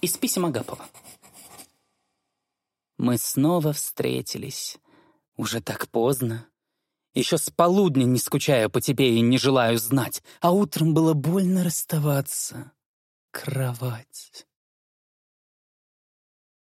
Из писем Агапова. Мы снова встретились. Уже так поздно. Еще с полудня не скучаю по тебе и не желаю знать, а утром было больно расставаться. Кровать.